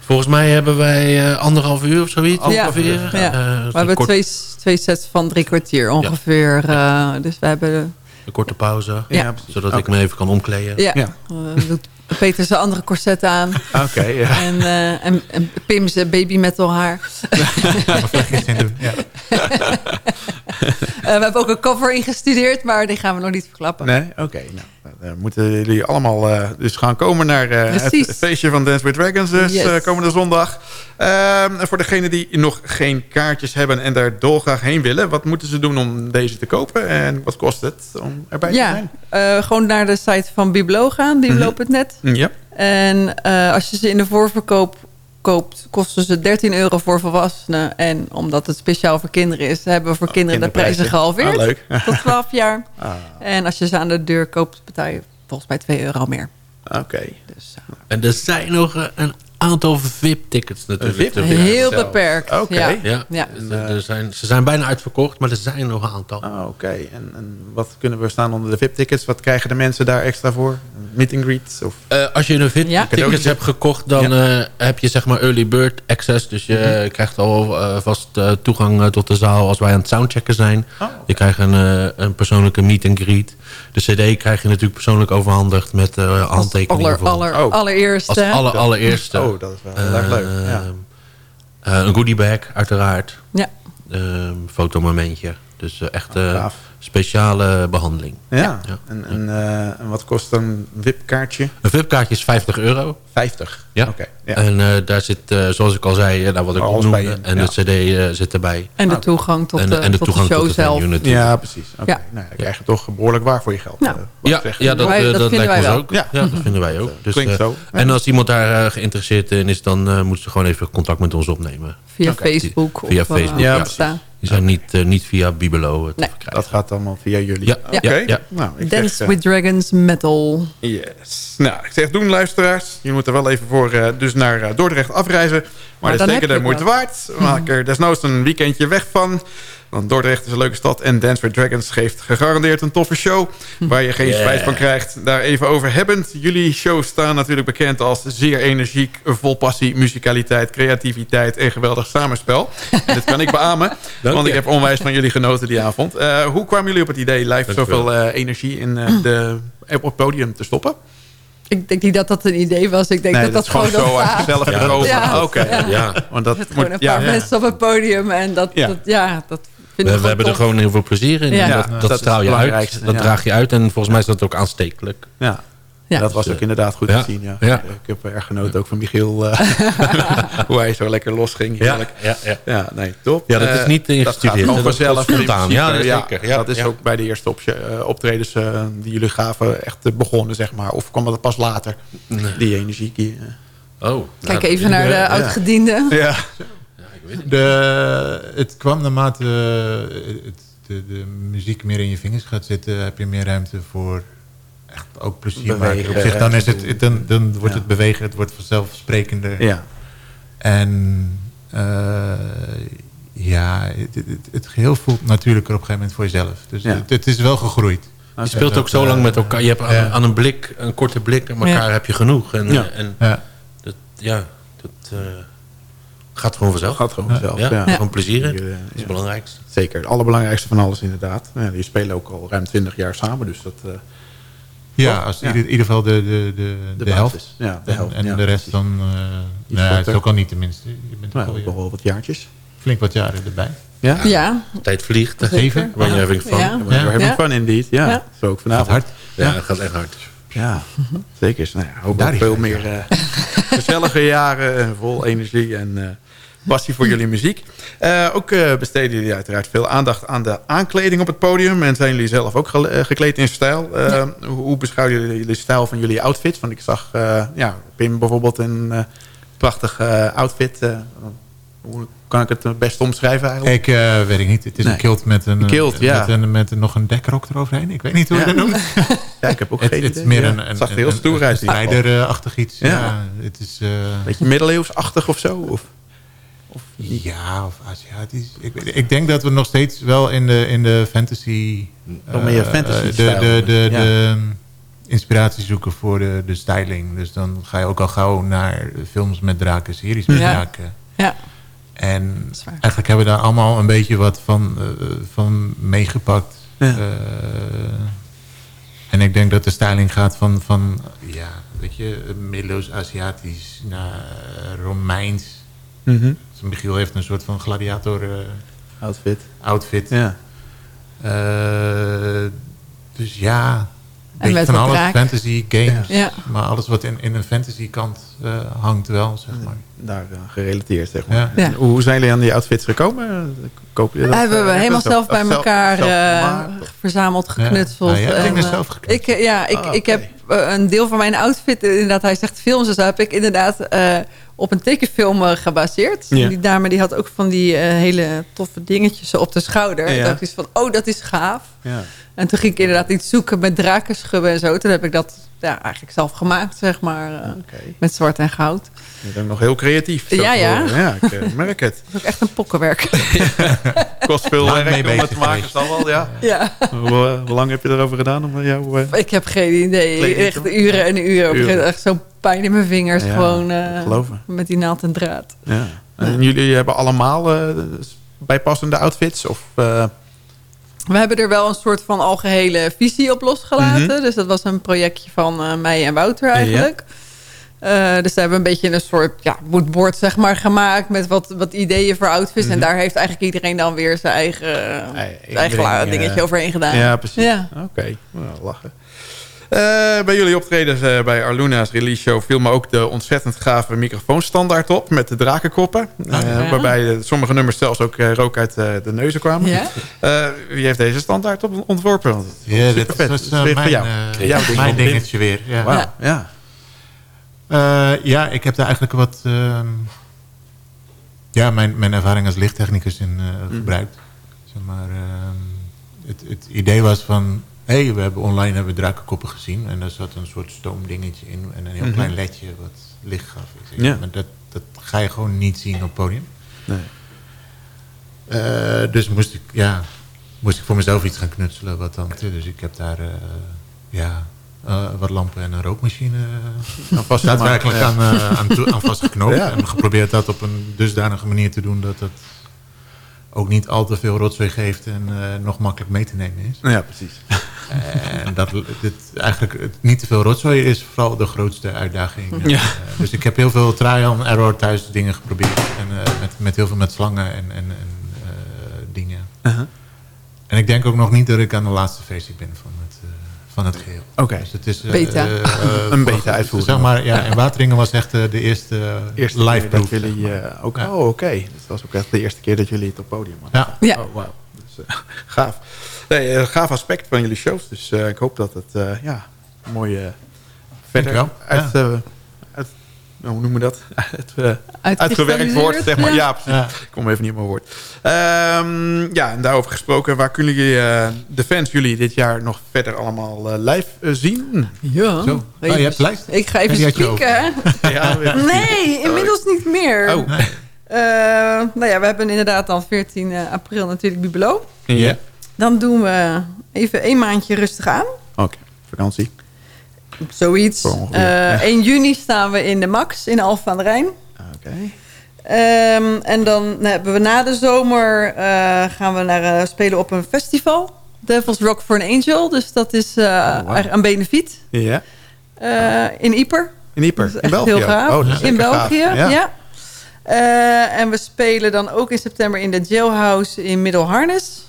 Volgens mij hebben wij eh, anderhalf uur of zoiets. Ja. ongeveer. Ja. Eh, We hebben kort- twee, twee sets van drie kwartier ongeveer. eh, dus we hebben... Een korte pauze. Zodat ik me even kan omkleden. Ja, Ja. doet Peter zijn andere corset aan. Oké, ja. En, eh, en, en Pim zijn baby metal haar. In doen. Ja. Eh, we hebben ook een cover ingestudeerd, maar die gaan we nog niet verklappen. Nee? Oké. Nou, dan moeten jullie allemaal eh, dus gaan komen naar eh, het feestje van Dance with Dragons. Dus Yes. eh, komende zondag. Ehm, voor degenen die nog geen kaartjes hebben en daar dolgraag heen willen. Wat moeten ze doen om deze te kopen? En wat kost het om erbij te Ja, zijn? eh, gewoon naar de site van Biblo gaan, biblo.net. Ja. En eh, als je ze in de voorverkoop koopt, kosten ze 13 euro voor volwassenen. En omdat het speciaal voor kinderen is, hebben we voor kinderen de prijzen gehalveerd. Ah, leuk. Tot 12 jaar. Ah. En als je ze aan de deur koopt, betaal je volgens mij 2 euro meer. Oké. Dus, En er zijn nog eh, een aantal VIP-tickets natuurlijk. VIP? Heel zelf. beperkt. Oké. Ja. Ja, Ja. Er- er zijn, ze zijn bijna uitverkocht, maar er zijn nog een aantal. Ah, Oké, en, en wat kunnen we staan onder de VIP-tickets? Wat krijgen de mensen daar extra voor? Meet and greets? Of... Eh, als je een VIP-tickets hebt gekocht, dan eh, heb je zeg maar early bird access. Dus je krijgt al eh, vast eh, toegang eh, tot de zaal als wij aan het soundchecken zijn. Je krijgt een, eh, een persoonlijke meet and greet. De cd krijg je natuurlijk persoonlijk overhandigd met eh handtekeningen. aller, voor- aller, Oh. allereerste. Als aller, allereerste. Oh, dat is wel heel erg leuk. Ja. Eh, een goodiebag, uiteraard. Ja. Ehm, fotomomentje. Dus eh, echt eh, gaaf. speciale behandeling. Ja, En, en, eh, en wat kost een VIP-kaartje? Een VIP-kaartje is 50 euro. 50? Ja. Oké, ja. En eh, daar zit, eh, zoals ik al zei, eh, nou, wat ik al noemde. En ja. de cd eh, zit erbij. En de toegang tot en, de, en de tot toegang de show tot de zelf. Ja, precies. Oké. Ja. Nou, dan krijg je toch behoorlijk waar voor je geld. Nou. eh, Ja, ja dat, eh, lijkt wij ons wel. ook. Ja. dat vinden wij ook. Dus, Klinkt eh, zo. En als iemand daar eh, geïnteresseerd in is, dan eh moeten ze gewoon even contact met ons opnemen. Via. Facebook. Via of, eh, Facebook, ja. Die zijn niet, eh, niet via Bibelo eh, te Nee. verkrijgen. Dat gaat allemaal via jullie. Ja, Oké. ja, ja. Nou, ik Dance zeg, eh, with Dragons Metal. Yes. Nou, ik zeg doen luisteraars. Je moet er wel even voor dus naar Dordrecht afreizen. Maar, dat is zeker de moeite waard. Maak er desnoods een weekendje weg van. Want Dordrecht is een leuke stad. En Dance with Dragons geeft gegarandeerd een toffe show. Waar je geen Yeah. spijt van krijgt. Daar even over hebbend. Jullie shows staan natuurlijk bekend als zeer energiek. Vol passie, muzikaliteit, creativiteit en geweldig samenspel. en dat kan ik beamen. Want ik heb onwijs van jullie genoten die avond. Eh, hoe kwamen jullie op het idee live Dank zoveel eh, energie in eh, de, op het podium te stoppen? Ik denk niet dat dat een idee was. Ik denk Nee, dat dat, gewoon gewoon zo jezelf Ja. Ja. Oké. Ja. Ja. Want dat gewoon een ja, paar mensen op het podium. En dat, Ja. dat, ja, dat We, vinden we we, hebben er gewoon heel veel plezier in. Ja. Dat, dat dat, straal je uit. Dat ja. draag je uit. En volgens mij is dat ook aanstekelijk. ja. Ja. dat was ook inderdaad goed Ja. te zien. Ja. Ja. Ik heb erg genoten ook van Michiel. eh, hoe hij zo lekker losging. Ja, Heerlijk. ja, ja. Ja, nee, top. Ja, dat is Eh, niet Dat ingestudeerd. gaat gewoon Dat is vanzelf. spontaan. Ja, dat is zeker. Ja, dat is ja. ook bij de eerste op, eh, optredens eh, die jullie gaven echt eh, begonnen, zeg maar. Of kwam dat pas later, die energie? die, eh? Oh. Kijk nou, even naar de ja. oudgediende. Ja. De, het kwam naarmate eh, het, de, de muziek meer in je vingers gaat zitten... heb je meer ruimte voor echt ook plezier maken. Bewegen, Op zich, dan, is eh, het, dan, dan wordt ja. het bewegen, het wordt vanzelfsprekender. ja. En eh, ja, het, het, het geheel voelt natuurlijker op een gegeven moment voor jezelf. Dus Ja. het, het is wel gegroeid. Je speelt ook zo lang met elkaar. Je hebt aan, Ja. aan een blik, een korte blik, aan elkaar Ja. heb je genoeg. En, Ja. en Ja. dat, ja, dat eh, gaat gewoon vanzelf. Gaat gewoon vanzelf. Ja, Ja. gewoon plezier in. Dat is het belangrijkste. Zeker, het allerbelangrijkste van alles inderdaad. Ja, die spelen ook al ruim 20 jaar samen, dus dat... eh, Ja, als Ja. in ieder, geval de, de, de, de, basis. helft. Ja, de En- helft, En, ja, de rest precies. dan... eh Iets nou, is ook al niet tenminste. Je bent nou, ook ook al wat jaartjes. flink wat jaren erbij. Ja? Ja, Tijd vliegt. Zeker. When you're having fun. Ja. We're having Ja. fun indeed. Ja, Ja. zo ook vanavond. hard. Ja, het gaat echt hard. Ja, zeker. Nou ja, is veel meer eh, gezellige jaren, eh, vol energie en eh, passie voor jullie muziek. Eh, ook eh, besteden jullie uiteraard veel aandacht aan de aankleding op het podium. En zijn jullie zelf ook eh, gekleed in stijl. Hoe, hoe beschouwen jullie de stijl van jullie outfits? Want ik zag ja, Pim bijvoorbeeld een prachtig outfit. hoe kan ik het best omschrijven eigenlijk? Ik weet ik niet. Het is Nee. een kilt met, een, kilt, met, ja. een, met een- nog een dekrok eroverheen. Ik weet niet hoe je dat noemt. Ja, ik heb ook geen het is meer een, een, zag een, heel stoer een, uit. een strijderachtig iets. Ja. Het is, Beetje middeleeuwsachtig of zo? Of? Ja, of Aziatisch. Ik, ik denk dat we nog steeds wel in de, in de fantasy... Meer eh, fantasy de, de, de, Ja. de inspiratie zoeken voor de, de styling. Dus dan ga je ook al gauw naar films met draken, series met Ja. draken. ja. En eigenlijk hebben we daar allemaal een beetje wat van, eh, van meegepakt. Ja. Eh, en ik denk dat de styling gaat van, van ja, weet je, middeleeuws Aziatisch naar eh, Dus Michiel heeft een soort van gladiator eh, Outfit. outfit. Ja. Eh, dus ja, En beetje met van alles, fantasy, games. Ja. Maar alles wat in, in een fantasy kant eh, hangt wel, zeg maar. Daar gerelateerd, zeg maar. Ja. Hoe zijn jullie aan die outfits gekomen? Kopen jullie dat, hebben we helemaal zelf- zelf bij zelf- elkaar zelf eh, verzameld, geknutseld. Ja, ja, en, dingen zelf geknutseld. Ik, ja, ik, Ah, ik heb een deel van mijn outfit... inderdaad, hij zegt films, dus daar heb ik inderdaad... op een tekenfilm eh, gebaseerd. Ja. Die dame die had ook van die eh, hele toffe dingetjes op de schouder. Ja. En dacht ik van, oh, dat is gaaf. Ja. En toen ging ik inderdaad iets zoeken met drakenschubben en zo. Toen heb ik dat ja, eigenlijk zelf gemaakt, zeg maar. eh, Met zwart en goud. Je bent nog heel creatief. Ja, ja. Ja, ik eh, merk het. Dat is ook echt een pokkenwerk. Kost veel Lang werk om het te maken, zal wel, ja. Ja. Hoe, eh, hoe lang heb je erover gedaan om jou... Ik heb geen idee. Kleding, Echt uren en uren. Echt zo'n pijn in mijn vingers. Ja, gewoon eh, geloven. met die naald en draad. Ja. En jullie hebben allemaal eh, bijpassende outfits? Of, eh, We hebben er wel een soort van algehele visie op losgelaten. Mhm. Dus dat was een projectje van eh, mij en Wouter eigenlijk. Eh, dus daar hebben we een beetje een soort ja, moodboard zeg maar, gemaakt... met wat, wat ideeën voor outfits. Mhm. En daar heeft eigenlijk iedereen dan weer zijn eigen, iedereen, dingetje eh, overheen gedaan. Ja, precies. Ja. Oké, nou, lachen. Eh, bij jullie optredens eh, bij Arluna's release show viel me ook de ontzettend gave microfoonstandaard op met de drakenkoppen. Eh, ja. Waarbij eh, sommige nummers zelfs ook eh, rook uit eh, de neuzen kwamen. Ja? Eh, wie heeft deze standaard op ontworpen? Want Ja, dit vet. is eh, mijn, eh, ding. mijn dingetje weer. Ja. Ja. Eh, ja, ik heb daar eigenlijk wat... ehm, ja, mijn, mijn ervaring als lichttechnicus in eh, gebruikt. Zeg maar, ehm, het, het idee was van... Hé, hey, we hebben online hebben we drakenkoppen gezien. En daar zat een soort stoomdingetje in. En een heel Mhm. klein ledje wat licht gaf. Zeg, Ja. Maar dat, dat ga je gewoon niet zien op het podium. Nee. Eh, dus moest ik, ja, moest ik voor mezelf iets gaan knutselen. Wat dan, dus ik heb daar... eh, ja, eh, wat lampen en een rookmachine Aan vastgemaakt, daadwerkelijk aan, aan, aan vastgeknoopt. Ja. En geprobeerd dat op een dusdanige manier te doen dat het ook niet al te veel rotzooi geeft en eh, nog makkelijk mee te nemen is. Ja, precies. En dat dit eigenlijk het niet te veel rotzooi is vooral de grootste uitdaging. Ja. Eh, dus ik heb heel veel trial and error thuis dingen geprobeerd. En eh, met, met heel veel met slangen en, en, en eh, dingen. Uh-huh. En ik denk ook nog niet dat ik aan de laatste versie ben van van het geheel. Oké. Dus het is, eh, Beta. eh, Een beta-uitvoering. Zeg maar, ja, en Wateringen was echt eh, de eerste, Eerste live proof. jullie zeg maar. ook... Ja. Oh, oké. Dus dat was ook echt de eerste keer dat jullie het op podium hadden. Ja. Ja. Oh, wauw. Dus, eh, gaaf. Nee, eh, gaaf aspect van jullie shows. Dus eh, ik hoop dat het eh, ja, mooi verder uit, hoe noemen we dat? Uit, eh, uitgewerkt wordt, zeg maar. Ja, Ja. precies. Ja. Ik kom even niet op mijn woord. Ehm, ja, en daarover gesproken. Waar kunnen jullie, eh, de fans jullie dit jaar nog verder allemaal eh, live zien? Ja. Zo. Oh, je hebt lijst? Ik ga even spieken. Ja, weer- Nee, inmiddels niet meer. Oh, Eh, nou ja, we hebben inderdaad dan 14 april natuurlijk Bibelo. ja. Dan doen we even een maandje rustig aan. Oké, vakantie. Zoiets. Zo ongeveer, Eh, ja. 1 juni staan we in de Max in Alphen aan de Rijn. Oké. Ehm, en dan hebben we na de zomer eh, gaan we naar, eh, spelen op een festival. Devil's Rock for an Angel. Dus dat is eh wauw. een benefiet. Ja. in Ieper. In Ieper, in België. Oh, in België, ja. Ja. En we spelen dan ook in september in de Jailhouse in Middelharnis.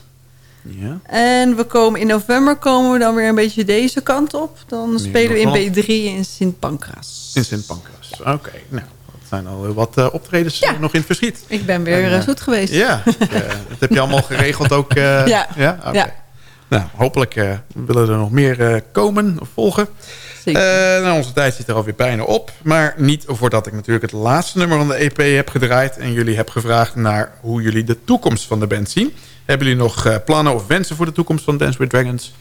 Ja. En we komen in november komen we dan weer een beetje deze kant op. Dan spelen we in Noord-Holland. B3 in Sint Pancras. In Sint Pancras. Oké, nou, dat zijn al wat eh, optredens eh, nog in het verschiet. Ik ben weer En, eh, zoet geweest. Ja, dat heb je allemaal geregeld ook. Ja. ja? Nou, hopelijk willen er nog meer komen of volgen. Zeker. Eh, nou, onze tijd zit er alweer bijna op. Maar niet voordat ik natuurlijk het laatste nummer van de EP heb gedraaid... en jullie heb gevraagd naar hoe jullie de toekomst van de band zien. Hebben jullie nog eh, plannen of wensen voor de toekomst van Dance with Dragons?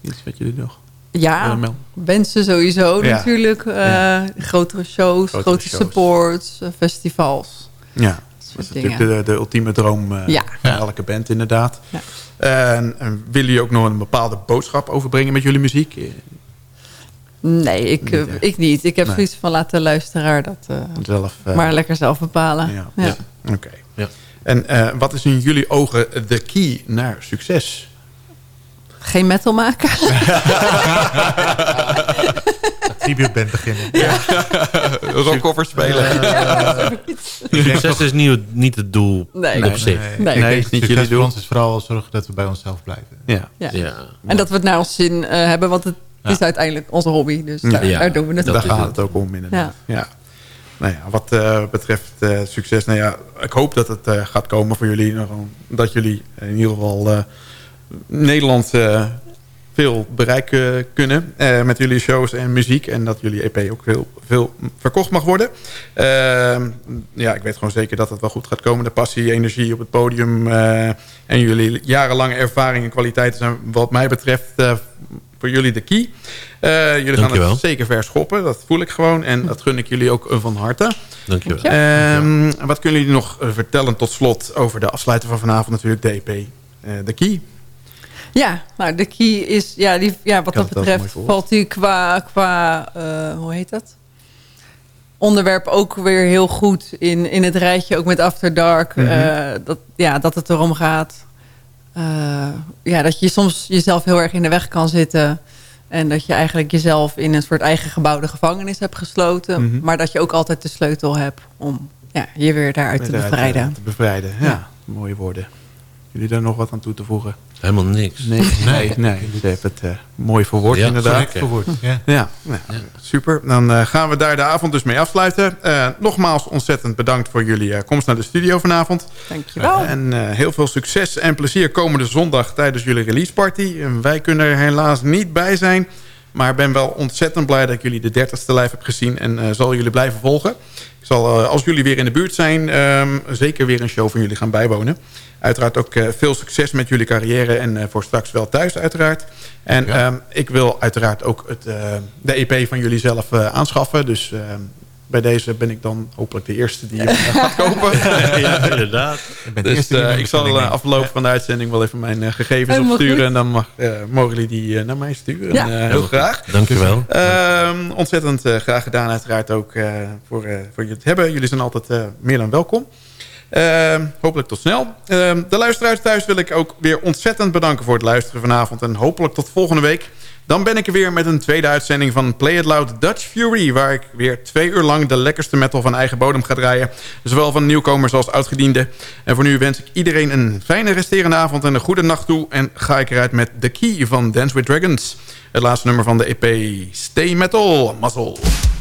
Iets wat jullie nog Ja, wensen sowieso Ja. natuurlijk. eh, Ja. Grotere shows, Grotere grote shows. supports, festivals. Ja, dat is natuurlijk de, de ultieme droom eh, Ja. van elke band inderdaad. Ja. En, en willen jullie ook nog een bepaalde boodschap overbrengen met jullie muziek? Eh, Nee, ik, eh, Niet echt. ik niet. Ik heb Nee. zoiets van laten luisteraar dat eh, Zelf, eh, maar lekker zelf bepalen. Ja. Ja. Oké. Ja. En eh, wat is in jullie ogen de key naar succes? Geen metal maken. Tributeband beginnen. Rockcover spelen. Succes is niet, niet het doel Nee. op zich. Nee. Nee, is niet jullie voor doel. ons is vooral zorgen dat we bij onszelf blijven. Ja. Ja. Ja. En dat we het naar ons zin eh, hebben, want het is uiteindelijk onze hobby. Dus daar, Ja. daar doen we het Daar gaat het ook om inderdaad. Ja. Nou ja, wat eh, betreft eh, succes, nou ja, ik hoop dat het eh, gaat komen voor jullie. een- Dat jullie in ieder geval eh, Nederland eh, veel bereik kunnen met jullie shows en muziek. En dat jullie EP ook heel veel verkocht mag worden. Ehm, ja, ik weet gewoon zeker dat het wel goed gaat komen. De passie, energie op het podium en jullie jarenlange ervaring en kwaliteiten zijn wat mij betreft voor jullie de key. Uh, jullie gaan het zeker verschoppen. Dat voel ik gewoon. En dat gun ik jullie ook van harte. Dankjewel. Um, wat kunnen jullie nog eh, vertellen tot slot over de afsluiter van vanavond natuurlijk DP? Uh, eh, de key. Ja, nou de key is, ja, die, ja wat dat betreft valt die qua, qua uh, hoe heet dat? Onderwerp ook weer heel goed in, in het rijtje, ook met After Dark. Mm -hmm. dat, ja, dat het erom gaat. Ja, dat je soms jezelf heel erg in de weg kan zitten. En dat je eigenlijk jezelf in een soort eigen gebouwde gevangenis hebt gesloten. Mhm. Maar dat je ook altijd de sleutel hebt om ja, je weer daaruit te bevrijden. Te bevrijden, ja. Mooie woorden. Jullie daar nog wat aan toe te voegen? Helemaal niks. Nee, nee, nee. Je hebt het uh, mooi verwoord ja, inderdaad. Verwoord. Ja, ja, ja, super. Dan uh, gaan we daar de avond dus mee afsluiten. Uh, nogmaals ontzettend bedankt voor jullie komst naar de studio vanavond. Dankjewel. en heel veel succes en plezier komende zondag tijdens jullie release party. wij kunnen er helaas niet bij zijn. Maar ben wel ontzettend blij dat ik jullie de 30ste live heb gezien. En zal jullie blijven volgen. Ik zal, als jullie weer in de buurt zijn, um, zeker weer een show van jullie gaan bijwonen. Uiteraard ook eh, veel succes met jullie carrière en eh, voor straks wel thuis uiteraard. En ehm, ik wil uiteraard ook het, eh, de EP van jullie zelf aanschaffen. Dus ehm, bij deze ben ik dan hopelijk de eerste die hem gaat kopen. ja, inderdaad. Ik, dus, ik zal afloop van de uitzending wel even mijn gegevens opsturen. En dan mag, mogen jullie die naar mij sturen. Ja. heel graag. Dank u wel. Ehm, ontzettend graag gedaan uiteraard ook voor, voor jullie het hebben. Jullie zijn altijd meer dan welkom. Uh, hopelijk tot snel. Uh, de luisteraars thuis wil ik ook weer ontzettend bedanken voor het luisteren vanavond. En hopelijk tot volgende week. Dan ben ik er weer met een tweede uitzending van Play It Loud Dutch Fury... waar ik weer twee uur lang de lekkerste metal van eigen bodem ga draaien. Zowel van nieuwkomers als oudgedienden. En voor nu wens ik iedereen een fijne resterende avond en een goede nacht toe. En ga ik eruit met The Key van Dance With Dragons. Het laatste nummer van de EP Stay Metal. Muzzle.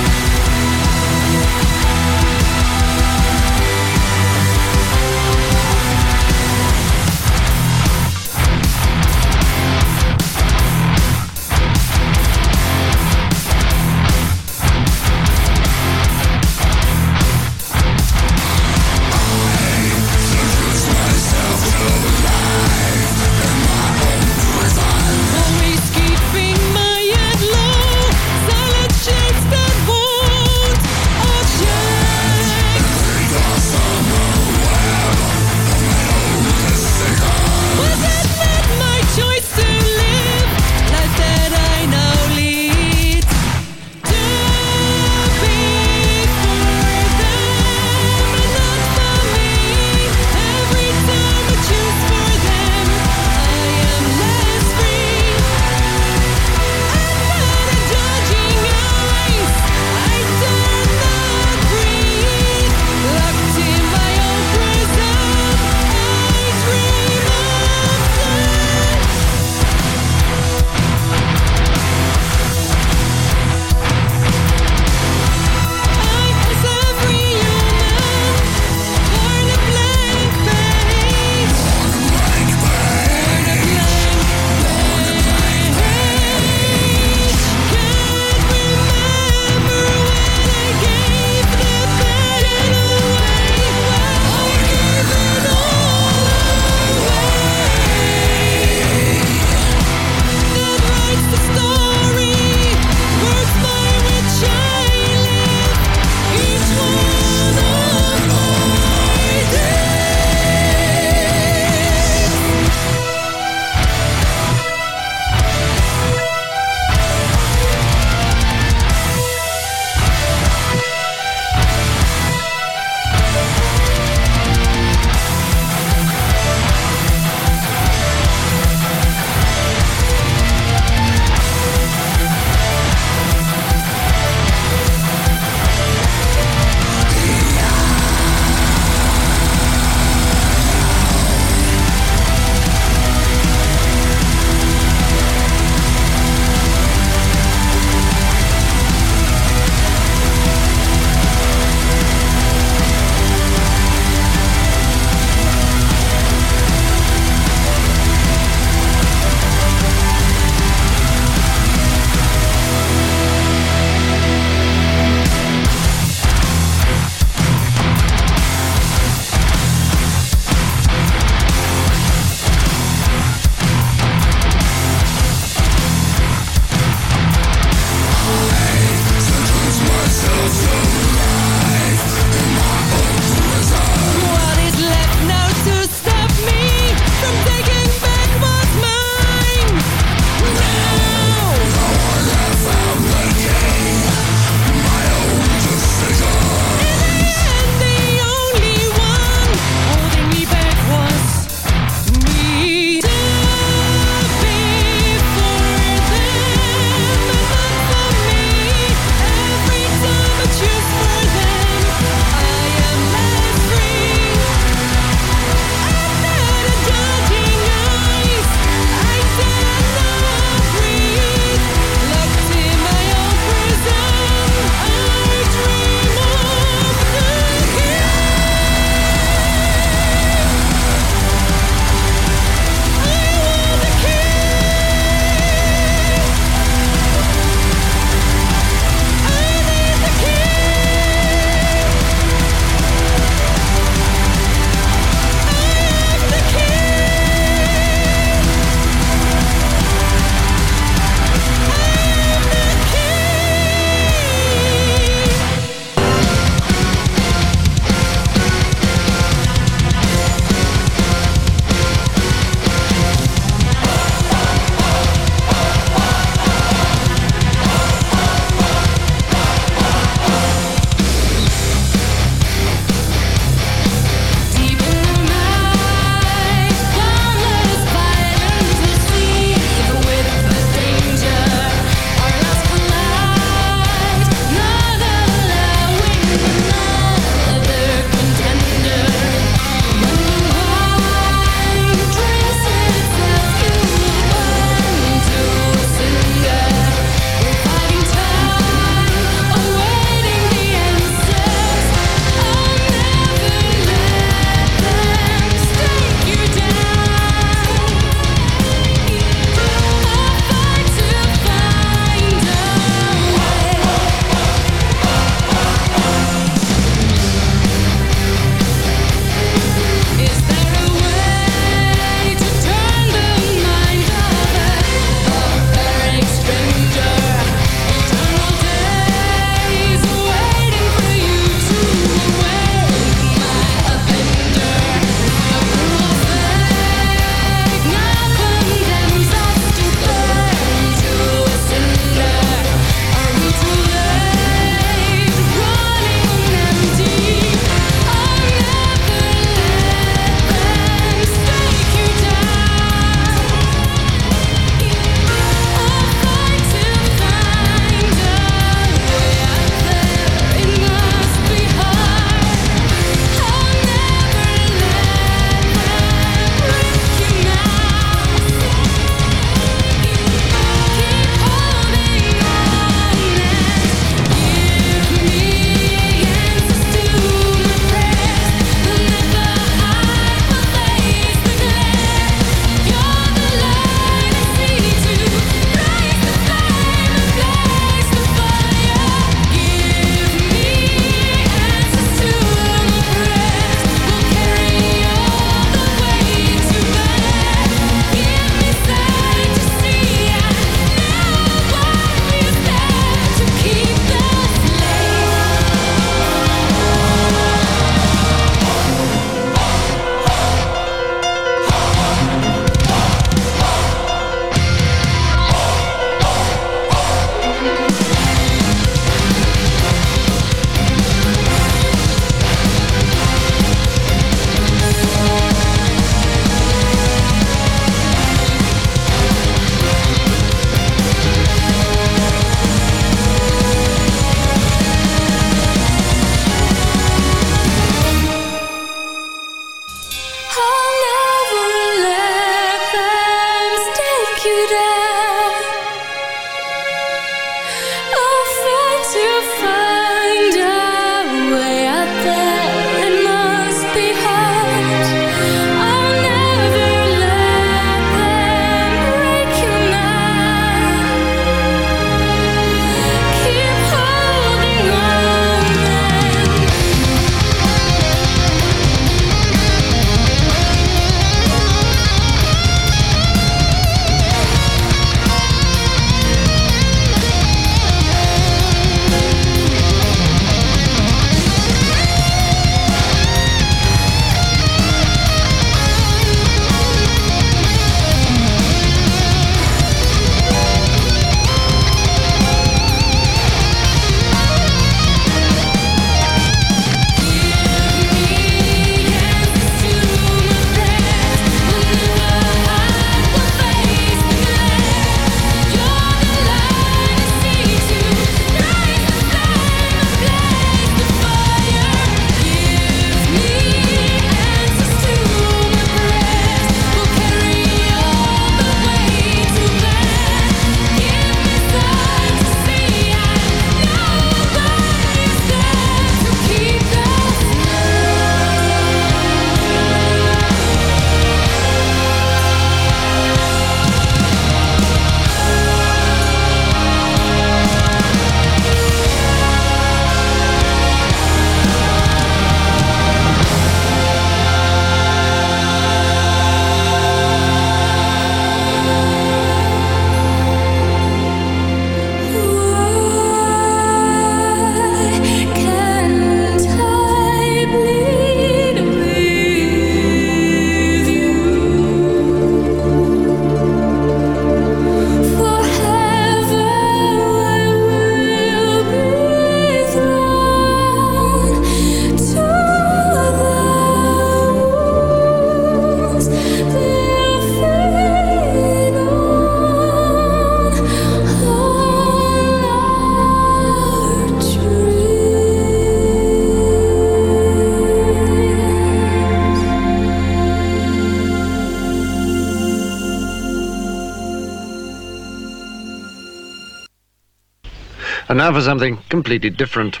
Now for something completely different.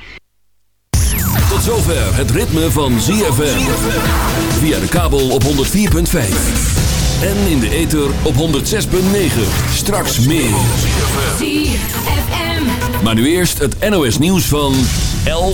Tot zover het ritme van ZFM. Via de kabel op 104.5. En in de ether op 106.9. Straks meer. ZFM. Maar nu eerst het NOS nieuws van 11